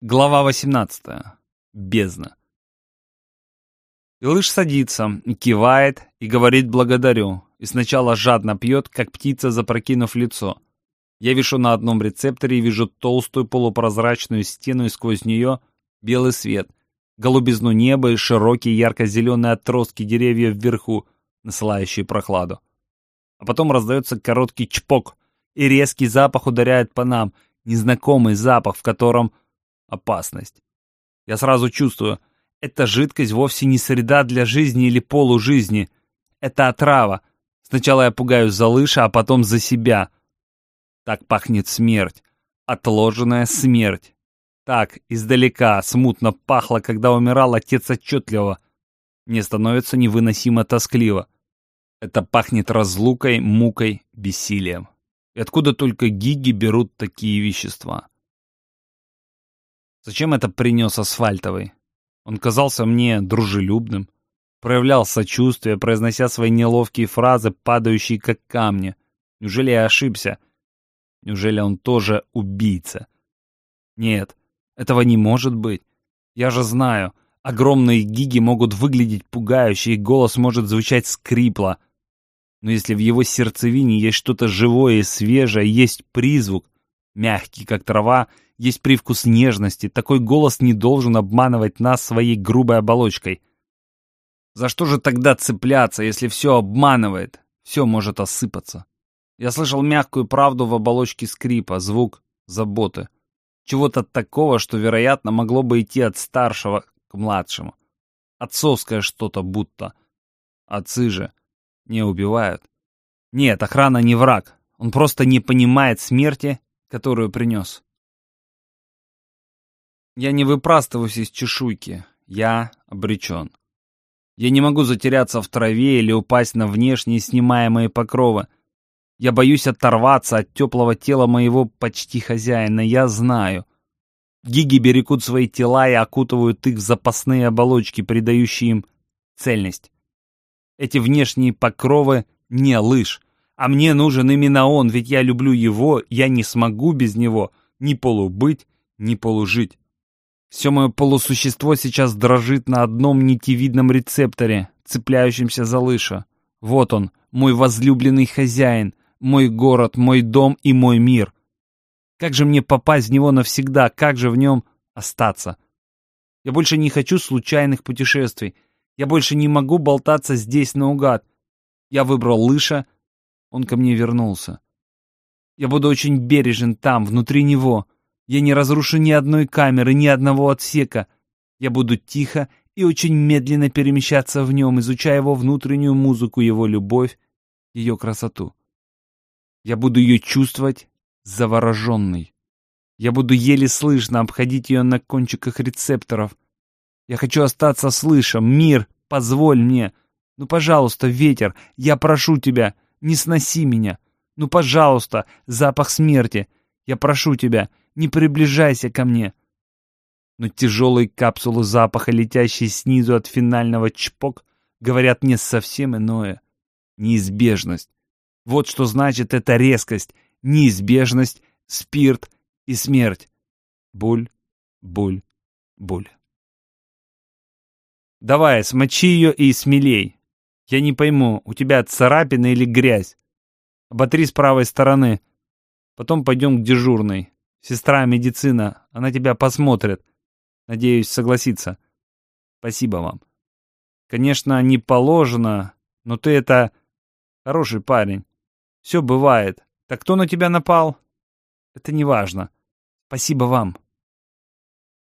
Глава 18. Бездна. Илыш садится, кивает и говорит «благодарю», и сначала жадно пьет, как птица, запрокинув лицо. Я вишу на одном рецепторе и вижу толстую полупрозрачную стену, и сквозь нее белый свет, голубизну неба и широкие ярко-зеленые отростки деревьев вверху, насылающие прохладу. А потом раздается короткий чпок, и резкий запах ударяет по нам, незнакомый запах, в котором опасность. Я сразу чувствую, эта жидкость вовсе не среда для жизни или полужизни. Это отрава. Сначала я пугаюсь за лыша, а потом за себя. Так пахнет смерть. Отложенная смерть. Так, издалека, смутно пахло, когда умирал отец отчетливо. Мне становится невыносимо тоскливо. Это пахнет разлукой, мукой, бессилием. И откуда только гиги берут такие вещества? Зачем это принес асфальтовый? Он казался мне дружелюбным, проявлял сочувствие, произнося свои неловкие фразы, падающие как камни. Неужели я ошибся? Неужели он тоже убийца? Нет, этого не может быть. Я же знаю, огромные гиги могут выглядеть пугающе, и голос может звучать скрипло. Но если в его сердцевине есть что-то живое и свежее, есть призвук, мягкий, как трава, есть привкус нежности, такой голос не должен обманывать нас своей грубой оболочкой. За что же тогда цепляться, если все обманывает? Все может осыпаться. Я слышал мягкую правду в оболочке скрипа, звук заботы. Чего-то такого, что, вероятно, могло бы идти от старшего к младшему. Отцовское что-то будто. Отцы же не убивают. Нет, охрана не враг. Он просто не понимает смерти, которую принес. Я не выпрастываюсь из чешуйки. Я обречен. Я не могу затеряться в траве или упасть на внешние снимаемые покровы. Я боюсь оторваться от теплого тела моего почти хозяина. Я знаю. Гиги берегут свои тела и окутывают их в запасные оболочки, придающие им цельность. Эти внешние покровы не лыж. А мне нужен именно он, ведь я люблю его, я не смогу без него ни полубыть, ни полужить. Все мое полусущество сейчас дрожит на одном нитевидном рецепторе, цепляющемся за лыша. Вот он, мой возлюбленный хозяин, мой город, мой дом и мой мир. Как же мне попасть в него навсегда, как же в нем остаться? Я больше не хочу случайных путешествий. Я больше не могу болтаться здесь наугад. Я выбрал лыша, он ко мне вернулся. Я буду очень бережен там, внутри него. Я не разрушу ни одной камеры, ни одного отсека. Я буду тихо и очень медленно перемещаться в нем, изучая его внутреннюю музыку, его любовь, ее красоту. Я буду ее чувствовать завороженной. Я буду еле слышно обходить ее на кончиках рецепторов. Я хочу остаться слышем. Мир, позволь мне. Ну, пожалуйста, ветер, я прошу тебя, не сноси меня. Ну, пожалуйста, запах смерти. Я прошу тебя, не приближайся ко мне. Но тяжелые капсулы запаха, летящие снизу от финального чпок, говорят мне совсем иное. Неизбежность. Вот что значит эта резкость, неизбежность, спирт и смерть. Буль, буль, буль. Давай, смочи ее и смелей. Я не пойму, у тебя царапина или грязь. Оботри с правой стороны. Потом пойдем к дежурной. Сестра медицина, она тебя посмотрит. Надеюсь, согласится. Спасибо вам. Конечно, не положено, но ты это хороший парень. Все бывает. Так кто на тебя напал? Это не важно. Спасибо вам.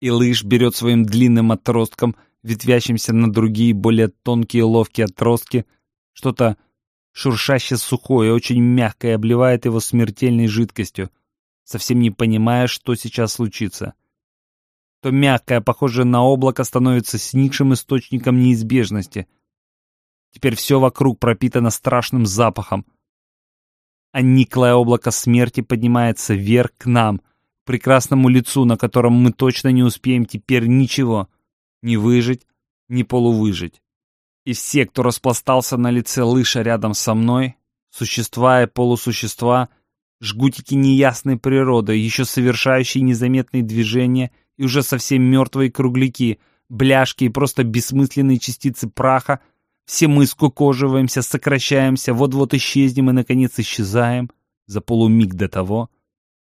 И лыж берет своим длинным отростком, ветвящимся на другие, более тонкие ловкие отростки, что-то шуршаще сухое, очень мягкое, обливает его смертельной жидкостью совсем не понимая, что сейчас случится. То мягкое, похожее на облако, становится сникшим источником неизбежности. Теперь все вокруг пропитано страшным запахом. А никлое облако смерти поднимается вверх к нам, к прекрасному лицу, на котором мы точно не успеем теперь ничего, ни выжить, ни полувыжить. И все, кто распластался на лице лыша рядом со мной, существа и полусущества — жгутики неясной природы, еще совершающие незаметные движения и уже совсем мертвые кругляки, бляшки и просто бессмысленные частицы праха. Все мы скукоживаемся, сокращаемся, вот-вот исчезнем и, наконец, исчезаем за полумиг до того,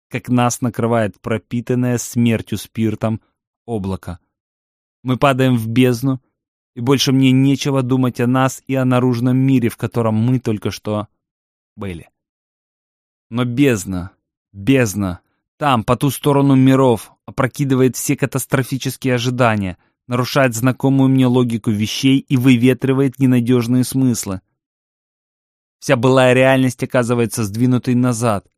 как нас накрывает пропитанное смертью спиртом облако. Мы падаем в бездну, и больше мне нечего думать о нас и о наружном мире, в котором мы только что были. Но бездна, бездна, там, по ту сторону миров, опрокидывает все катастрофические ожидания, нарушает знакомую мне логику вещей и выветривает ненадежные смыслы. Вся былая реальность оказывается сдвинутой назад.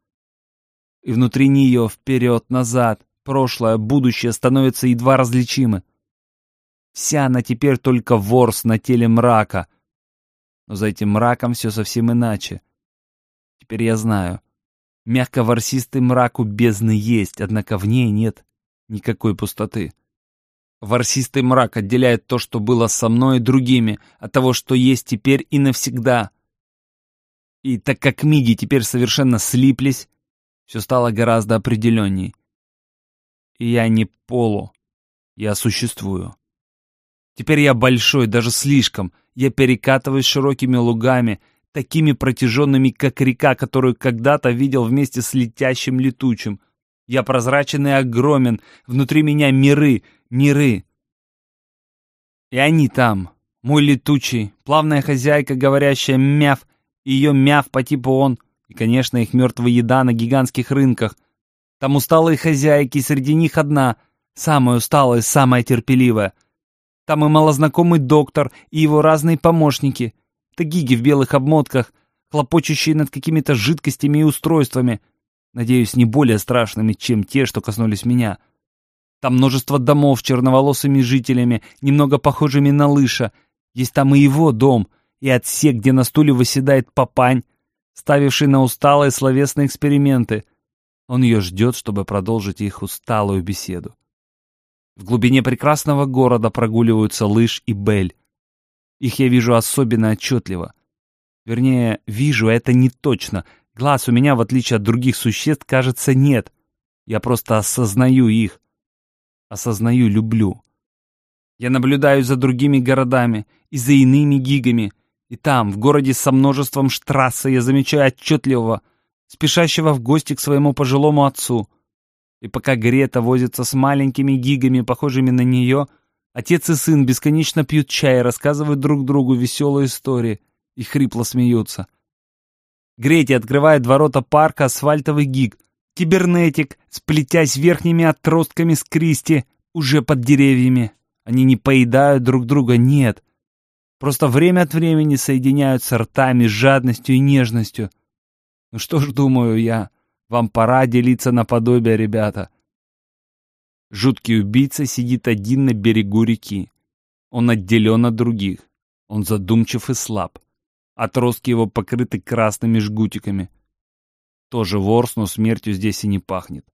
И внутри нее, вперед-назад, прошлое, будущее становятся едва различимы. Вся она теперь только ворс на теле мрака. Но за этим мраком все совсем иначе. Теперь я знаю. Мягко-ворсистый мрак у бездны есть, однако в ней нет никакой пустоты. Ворсистый мрак отделяет то, что было со мной и другими, от того, что есть теперь и навсегда. И так как миди теперь совершенно слиплись, все стало гораздо определенней. И я не полу, я существую. Теперь я большой, даже слишком. Я перекатываюсь широкими лугами, такими протяженными, как река, которую когда-то видел вместе с летящим летучим. Я прозрачен и огромен, внутри меня миры, миры. И они там, мой летучий, плавная хозяйка, говорящая мяв, и ее мяв по типу он, и, конечно, их мертвая еда на гигантских рынках. Там усталые хозяйки, среди них одна, самая усталая, самая терпеливая. Там и малознакомый доктор, и его разные помощники — Тагиги в белых обмотках, хлопочущие над какими-то жидкостями и устройствами. Надеюсь, не более страшными, чем те, что коснулись меня. Там множество домов с черноволосыми жителями, немного похожими на лыша. Есть там и его дом, и отсек, где на стуле выседает папань, ставивший на усталые словесные эксперименты. Он ее ждет, чтобы продолжить их усталую беседу. В глубине прекрасного города прогуливаются Лыж и Бель. Их я вижу особенно отчетливо. Вернее, вижу это не точно. Глаз у меня, в отличие от других существ, кажется, нет. Я просто осознаю их. Осознаю, люблю. Я наблюдаю за другими городами и за иными гигами. И там, в городе со множеством штрасса, я замечаю отчетливого, спешащего в гости к своему пожилому отцу. И пока Грета возится с маленькими гигами, похожими на нее, Отец и сын бесконечно пьют чай, рассказывают друг другу веселые истории и хрипло смеются. Грети открывает ворота парка асфальтовый гиг. Кибернетик, сплетясь верхними отростками с Кристи, уже под деревьями. Они не поедают друг друга, нет. Просто время от времени соединяются ртами с жадностью и нежностью. Ну что ж, думаю я, вам пора делиться наподобие, ребята. Жуткий убийца сидит один на берегу реки. Он отделен от других. Он задумчив и слаб. Отростки его покрыты красными жгутиками. Тоже ворс, но смертью здесь и не пахнет.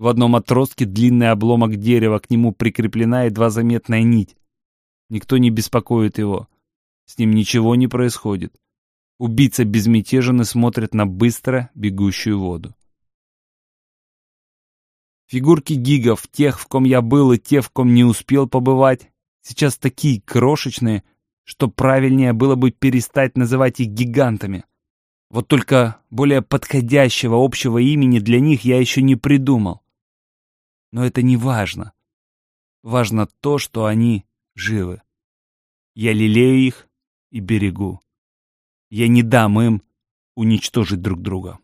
В одном отростке длинный обломок дерева, к нему прикреплена едва заметная нить. Никто не беспокоит его. С ним ничего не происходит. Убийца безмятежен и смотрит на быстро бегущую воду. Фигурки гигов, тех, в ком я был, и те, в ком не успел побывать, сейчас такие крошечные, что правильнее было бы перестать называть их гигантами. Вот только более подходящего общего имени для них я еще не придумал. Но это не важно. Важно то, что они живы. Я лелею их и берегу. Я не дам им уничтожить друг друга.